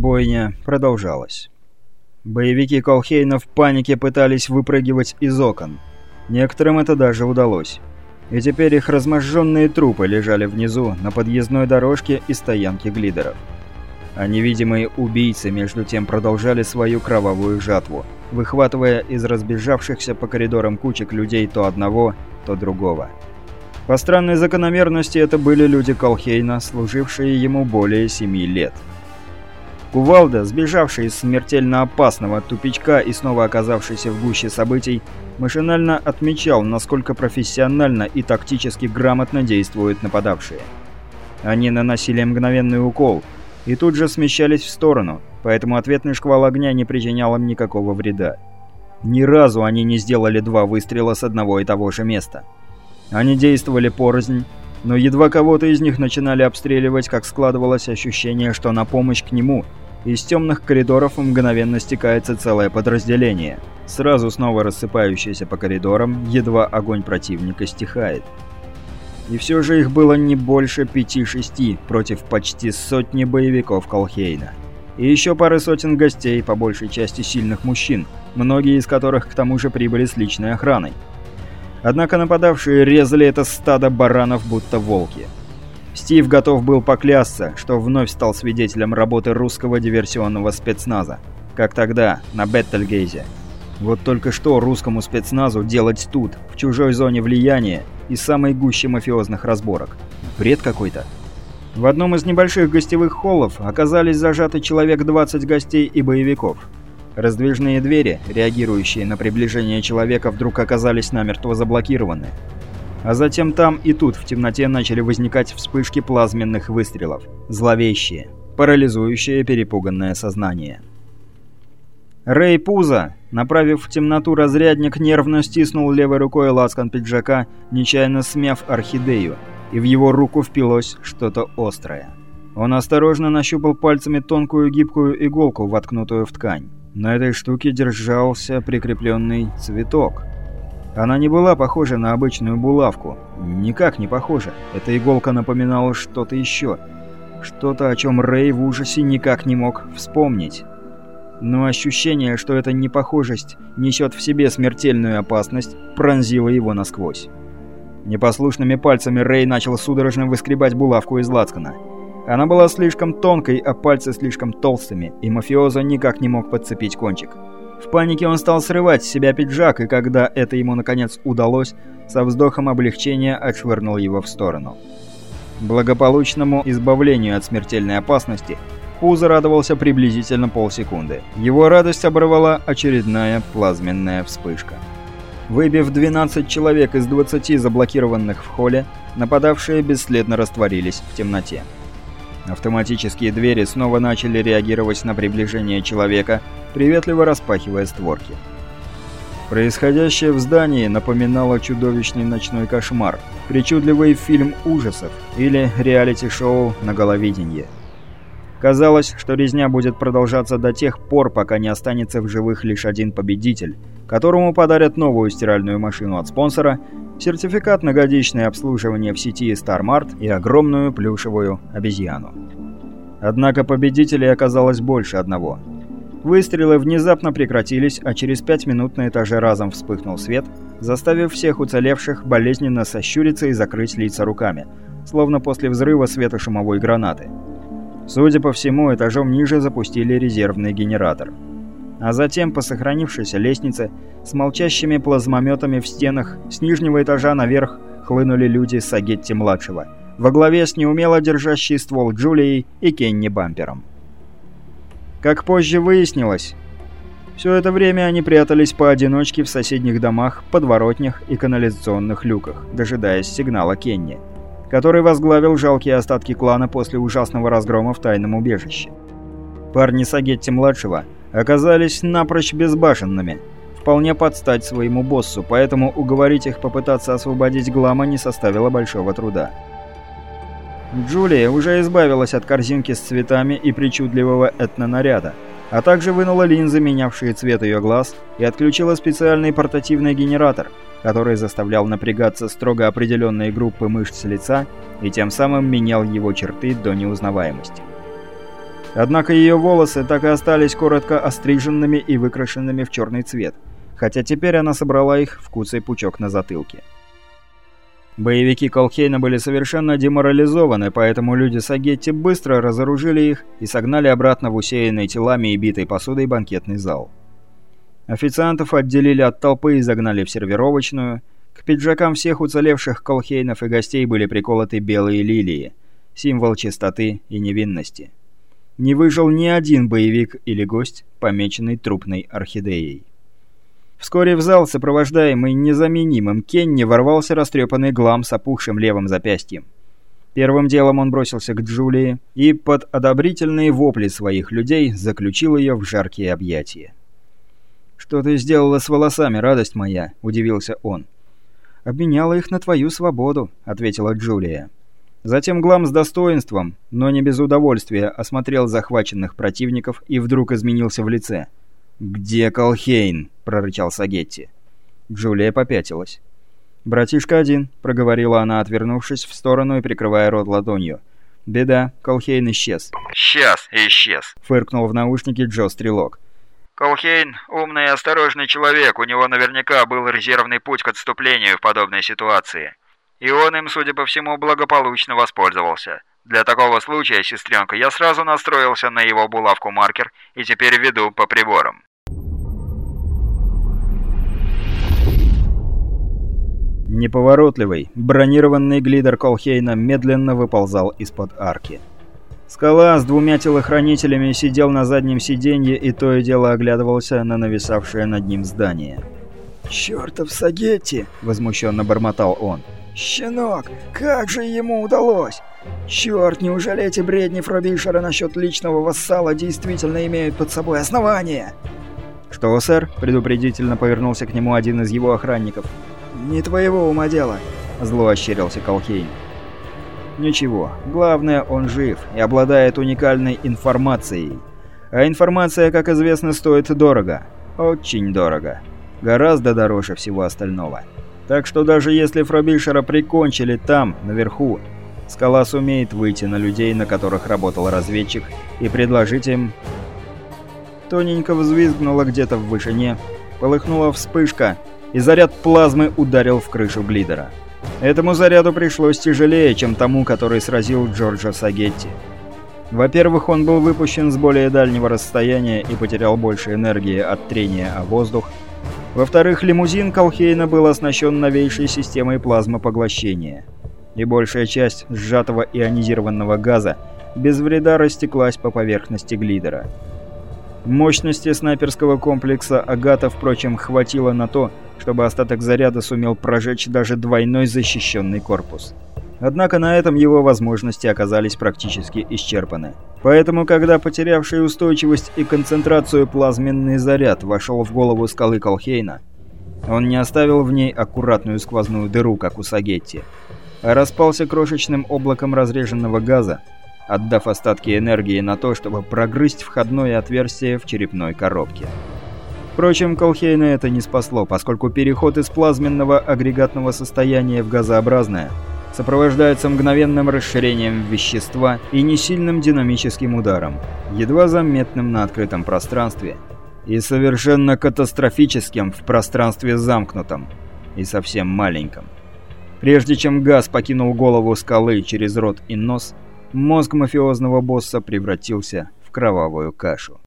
бойня продолжалась. Боевики Колхейна в панике пытались выпрыгивать из окон. Некоторым это даже удалось. И теперь их разможженные трупы лежали внизу, на подъездной дорожке и стоянке глидеров. А невидимые убийцы между тем продолжали свою кровавую жатву, выхватывая из разбежавшихся по коридорам кучек людей то одного, то другого. По странной закономерности это были люди Колхейна, служившие ему более семи лет. Кувалда, сбежавший из смертельно опасного тупичка и снова оказавшийся в гуще событий, машинально отмечал, насколько профессионально и тактически грамотно действуют нападавшие. Они наносили мгновенный укол и тут же смещались в сторону, поэтому ответный шквал огня не причинял им никакого вреда. Ни разу они не сделали два выстрела с одного и того же места. Они действовали порознь, но едва кого-то из них начинали обстреливать, как складывалось ощущение, что на помощь к нему из темных коридоров мгновенно стекается целое подразделение, сразу снова рассыпающееся по коридорам, едва огонь противника стихает. И все же их было не больше пяти-шести против почти сотни боевиков Колхейна. И еще пары сотен гостей, по большей части сильных мужчин, многие из которых к тому же прибыли с личной охраной. Однако нападавшие резали это стадо баранов будто волки. Стив готов был поклясться, что вновь стал свидетелем работы русского диверсионного спецназа. Как тогда, на Беттельгейзе. Вот только что русскому спецназу делать тут, в чужой зоне влияния и самой гуще мафиозных разборок. Бред какой-то. В одном из небольших гостевых холлов оказались зажаты человек 20 гостей и боевиков. Раздвижные двери, реагирующие на приближение человека, вдруг оказались намертво заблокированы. А затем там и тут в темноте начали возникать вспышки плазменных выстрелов. Зловещие, парализующие перепуганное сознание. Рэй Пуза, направив в темноту разрядник, нервно стиснул левой рукой лацкан пиджака, нечаянно смяв орхидею, и в его руку впилось что-то острое. Он осторожно нащупал пальцами тонкую гибкую иголку, воткнутую в ткань. На этой штуке держался прикрепленный цветок. Она не была похожа на обычную булавку. Никак не похожа. Эта иголка напоминала что-то еще. Что-то, о чем Рэй в ужасе никак не мог вспомнить. Но ощущение, что эта непохожесть несет в себе смертельную опасность, пронзило его насквозь. Непослушными пальцами Рэй начал судорожно выскребать булавку из лацкана. Она была слишком тонкой, а пальцы слишком толстыми, и мафиоза никак не мог подцепить кончик. В панике он стал срывать с себя пиджак, и когда это ему наконец удалось, со вздохом облегчения отшвырнул его в сторону. Благополучному избавлению от смертельной опасности Пузо радовался приблизительно полсекунды. Его радость оборвала очередная плазменная вспышка. Выбив 12 человек из 20 заблокированных в холле, нападавшие бесследно растворились в темноте. Автоматические двери снова начали реагировать на приближение человека, приветливо распахивая створки. Происходящее в здании напоминало чудовищный ночной кошмар, причудливый фильм ужасов или реалити-шоу на головиденье. Казалось, что резня будет продолжаться до тех пор, пока не останется в живых лишь один победитель, которому подарят новую стиральную машину от спонсора, сертификат на годичное обслуживание в сети StarMart и огромную плюшевую обезьяну. Однако победителей оказалось больше одного. Выстрелы внезапно прекратились, а через пять минут на этаже разом вспыхнул свет, заставив всех уцелевших болезненно сощуриться и закрыть лица руками, словно после взрыва светошумовой гранаты. Судя по всему, этажом ниже запустили резервный генератор. А затем по сохранившейся лестнице с молчащими плазмометами в стенах с нижнего этажа наверх хлынули люди Сагетти-младшего, во главе с неумело держащей ствол Джулией и Кенни Бампером. Как позже выяснилось, все это время они прятались поодиночке в соседних домах, подворотнях и канализационных люках, дожидаясь сигнала Кенни – который возглавил жалкие остатки клана после ужасного разгрома в тайном убежище. Парни Сагетти-младшего оказались напрочь безбашенными, вполне под стать своему боссу, поэтому уговорить их попытаться освободить Глама не составило большого труда. Джулия уже избавилась от корзинки с цветами и причудливого этнонаряда, а также вынула линзы, менявшие цвет ее глаз, и отключила специальный портативный генератор – который заставлял напрягаться строго определенные группы мышц лица и тем самым менял его черты до неузнаваемости. Однако ее волосы так и остались коротко остриженными и выкрашенными в черный цвет, хотя теперь она собрала их в куцый пучок на затылке. Боевики Колхейна были совершенно деморализованы, поэтому люди Сагетти быстро разоружили их и согнали обратно в усеянный телами и битой посудой банкетный зал. Официантов отделили от толпы и загнали в сервировочную. К пиджакам всех уцелевших колхейнов и гостей были приколоты белые лилии, символ чистоты и невинности. Не выжил ни один боевик или гость, помеченный трупной орхидеей. Вскоре в зал, сопровождаемый незаменимым Кенни, ворвался растрепанный глам с опухшим левым запястьем. Первым делом он бросился к Джулии и под одобрительные вопли своих людей заключил ее в жаркие объятия. «Что ты сделала с волосами, радость моя?» – удивился он. «Обменяла их на твою свободу», – ответила Джулия. Затем Глам с достоинством, но не без удовольствия, осмотрел захваченных противников и вдруг изменился в лице. «Где Колхейн?» – прорычал Сагетти. Джулия попятилась. «Братишка один», — проговорила она, отвернувшись в сторону и прикрывая рот ладонью. «Беда, Колхейн исчез». «Сейчас исчез», — фыркнул в наушнике Джо Стрелок. Колхейн – умный и осторожный человек, у него наверняка был резервный путь к отступлению в подобной ситуации. И он им, судя по всему, благополучно воспользовался. Для такого случая, сестренка, я сразу настроился на его булавку-маркер и теперь веду по приборам. Неповоротливый, бронированный глидер Колхейна медленно выползал из-под арки. Скала с двумя телохранителями сидел на заднем сиденье и то и дело оглядывался на нависавшее над ним здание. «Чёртов Сагетти!» — возмущенно бормотал он. «Щенок! Как же ему удалось? Чёрт, неужели эти бредни Фробишера насчет личного вассала действительно имеют под собой основания?» «Что, сэр?» — предупредительно повернулся к нему один из его охранников. «Не твоего ума дело», — зло ощерился Колхейн. Ничего, главное, он жив и обладает уникальной информацией. А информация, как известно, стоит дорого. Очень дорого. Гораздо дороже всего остального. Так что даже если Фробишера прикончили там, наверху, Скала сумеет выйти на людей, на которых работал разведчик, и предложить им... Тоненько взвизгнула где-то в вышине, полыхнула вспышка, и заряд плазмы ударил в крышу глидера. Этому заряду пришлось тяжелее, чем тому, который сразил Джорджа Сагетти. Во-первых, он был выпущен с более дальнего расстояния и потерял больше энергии от трения о воздух. Во-вторых, лимузин Колхейна был оснащен новейшей системой плазмопоглощения. И большая часть сжатого ионизированного газа без вреда растеклась по поверхности глидера. Мощности снайперского комплекса «Агата», впрочем, хватило на то, чтобы остаток заряда сумел прожечь даже двойной защищенный корпус. Однако на этом его возможности оказались практически исчерпаны. Поэтому, когда потерявший устойчивость и концентрацию плазменный заряд вошел в голову скалы Колхейна, он не оставил в ней аккуратную сквозную дыру, как у Сагетти, а распался крошечным облаком разреженного газа, отдав остатки энергии на то, чтобы прогрызть входное отверстие в черепной коробке. Впрочем, Колхейна это не спасло, поскольку переход из плазменного агрегатного состояния в газообразное сопровождается мгновенным расширением вещества и несильным динамическим ударом, едва заметным на открытом пространстве и совершенно катастрофическим в пространстве замкнутом и совсем маленьком. Прежде чем газ покинул голову скалы через рот и нос, мозг мафиозного босса превратился в кровавую кашу.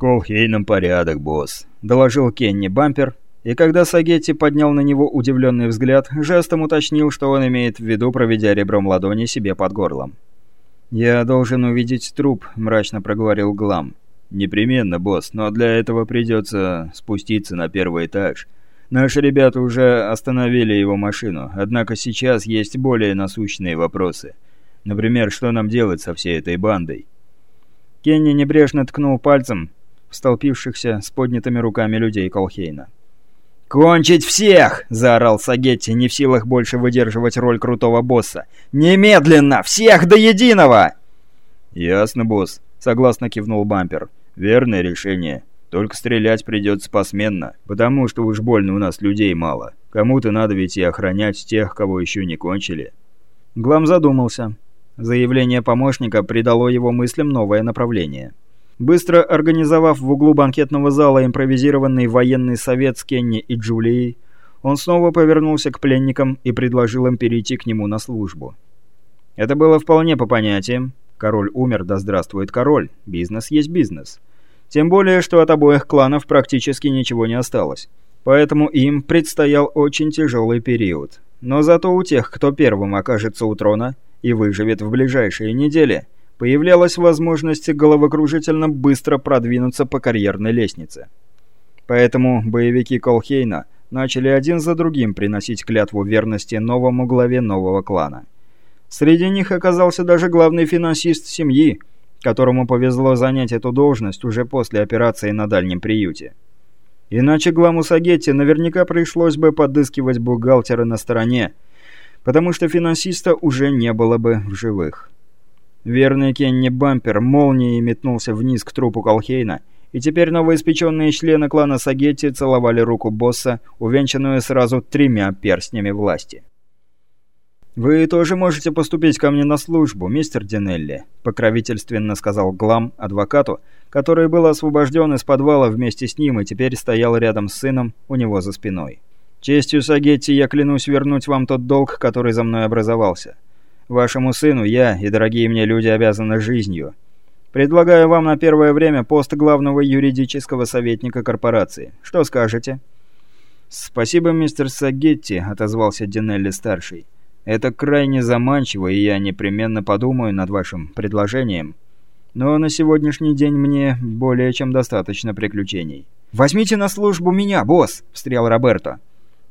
«Колхейном порядок, босс», — доложил Кенни Бампер, и когда Сагетти поднял на него удивленный взгляд, жестом уточнил, что он имеет в виду, проведя ребром ладони себе под горлом. «Я должен увидеть труп», — мрачно проговорил Глам. «Непременно, босс, но для этого придется спуститься на первый этаж. Наши ребята уже остановили его машину, однако сейчас есть более насущные вопросы. Например, что нам делать со всей этой бандой?» Кенни небрежно ткнул пальцем столпившихся с поднятыми руками людей Колхейна. «Кончить всех!» – заорал Сагетти, не в силах больше выдерживать роль крутого босса. «Немедленно! Всех до единого!» «Ясно, босс», – согласно кивнул Бампер. «Верное решение. Только стрелять придется посменно, потому что уж больно у нас людей мало. Кому-то надо ведь и охранять тех, кого еще не кончили». Глам задумался. Заявление помощника придало его мыслям новое направление. Быстро организовав в углу банкетного зала импровизированный военный совет с Кенни и Джулией, он снова повернулся к пленникам и предложил им перейти к нему на службу. Это было вполне по понятиям. Король умер, да здравствует король. Бизнес есть бизнес. Тем более, что от обоих кланов практически ничего не осталось. Поэтому им предстоял очень тяжелый период. Но зато у тех, кто первым окажется у трона и выживет в ближайшие недели – появлялась возможность головокружительно быстро продвинуться по карьерной лестнице. Поэтому боевики Колхейна начали один за другим приносить клятву верности новому главе нового клана. Среди них оказался даже главный финансист семьи, которому повезло занять эту должность уже после операции на дальнем приюте. Иначе Гламу Сагетти наверняка пришлось бы подыскивать бухгалтера на стороне, потому что финансиста уже не было бы в живых. Верный Кенни Бампер молнией метнулся вниз к трупу Колхейна, и теперь новоиспеченные члены клана Сагетти целовали руку босса, увенчанную сразу тремя перстнями власти. «Вы тоже можете поступить ко мне на службу, мистер Динелли», — покровительственно сказал Глам адвокату, который был освобожден из подвала вместе с ним и теперь стоял рядом с сыном у него за спиной. «Честью Сагетти я клянусь вернуть вам тот долг, который за мной образовался. Вашему сыну я и дорогие мне люди обязаны жизнью. Предлагаю вам на первое время пост главного юридического советника корпорации. Что скажете?» «Спасибо, мистер Сагетти», — отозвался Динелли-старший. «Это крайне заманчиво, и я непременно подумаю над вашим предложением. Но на сегодняшний день мне более чем достаточно приключений». «Возьмите на службу меня, босс!» — встрял Роберто.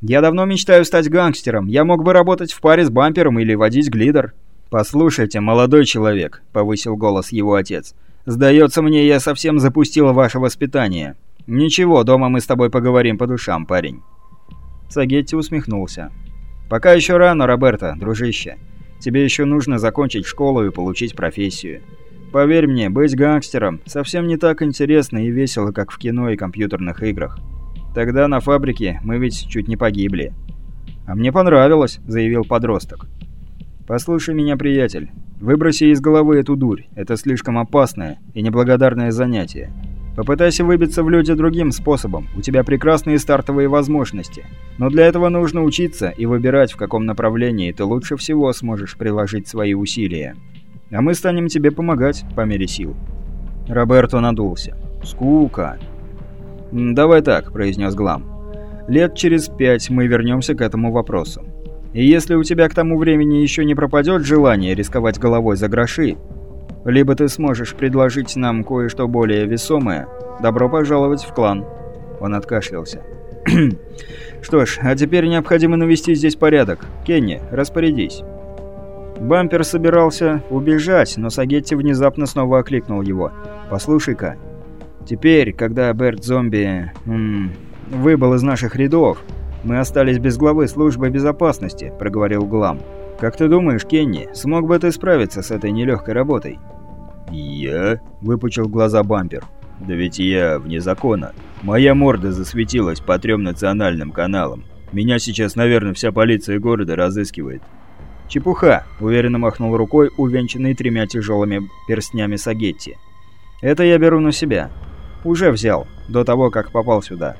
Я давно мечтаю стать гангстером. Я мог бы работать в паре с бампером или водить глидер». «Послушайте, молодой человек», — повысил голос его отец. «Сдается мне, я совсем запустил ваше воспитание. Ничего, дома мы с тобой поговорим по душам, парень». Сагетти усмехнулся. «Пока еще рано, Роберто, дружище. Тебе еще нужно закончить школу и получить профессию. Поверь мне, быть гангстером совсем не так интересно и весело, как в кино и компьютерных играх. Тогда на фабрике мы ведь чуть не погибли». «А мне понравилось», — заявил подросток. «Послушай меня, приятель. Выброси из головы эту дурь. Это слишком опасное и неблагодарное занятие. Попытайся выбиться в люди другим способом. У тебя прекрасные стартовые возможности. Но для этого нужно учиться и выбирать, в каком направлении ты лучше всего сможешь приложить свои усилия. А мы станем тебе помогать по мере сил». Роберто надулся. «Скука. «Давай так», — произнес Глам. «Лет через пять мы вернемся к этому вопросу. И если у тебя к тому времени еще не пропадет желание рисковать головой за гроши, либо ты сможешь предложить нам кое-что более весомое, добро пожаловать в клан». Он откашлялся. «Что ж, а теперь необходимо навести здесь порядок. Кенни, распорядись». Бампер собирался убежать, но Сагетти внезапно снова окликнул его. «Послушай-ка, Теперь, когда Берт-зомби... выбыл из наших рядов, мы остались без главы службы безопасности», — проговорил Глам. «Как ты думаешь, Кенни, смог бы ты справиться с этой нелегкой работой?» «Я?» — выпучил глаза бампер. «Да ведь я вне закона. Моя морда засветилась по трем национальным каналам. Меня сейчас, наверное, вся полиция города разыскивает». «Чепуха!» — уверенно махнул рукой, увенчанный тремя тяжелыми перстнями Сагетти. «Это я беру на себя. Уже взял, до того, как попал сюда.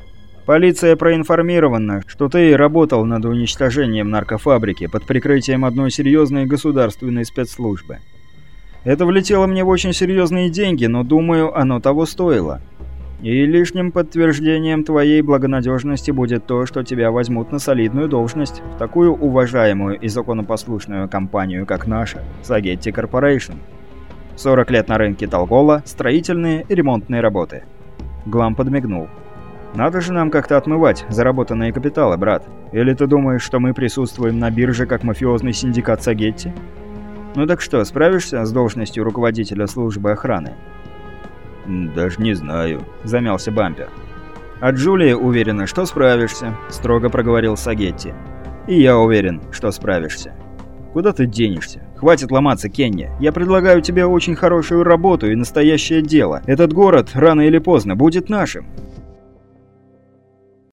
Полиция проинформирована, что ты работал над уничтожением наркофабрики под прикрытием одной серьезной государственной спецслужбы. Это влетело мне в очень серьезные деньги, но думаю, оно того стоило. И лишним подтверждением твоей благонадежности будет то, что тебя возьмут на солидную должность в такую уважаемую и законопослушную компанию, как наша, Сагетти Корпорейшн. 40 лет на рынке Толгола, строительные и ремонтные работы. Глам подмигнул. «Надо же нам как-то отмывать заработанные капиталы, брат. Или ты думаешь, что мы присутствуем на бирже как мафиозный синдикат Сагетти? Ну так что, справишься с должностью руководителя службы охраны?» «Даже не знаю», — замялся Бампер. «А Джулия уверена, что справишься», — строго проговорил Сагетти. «И я уверен, что справишься». Куда ты денешься? Хватит ломаться, Кенни. Я предлагаю тебе очень хорошую работу и настоящее дело. Этот город рано или поздно будет нашим.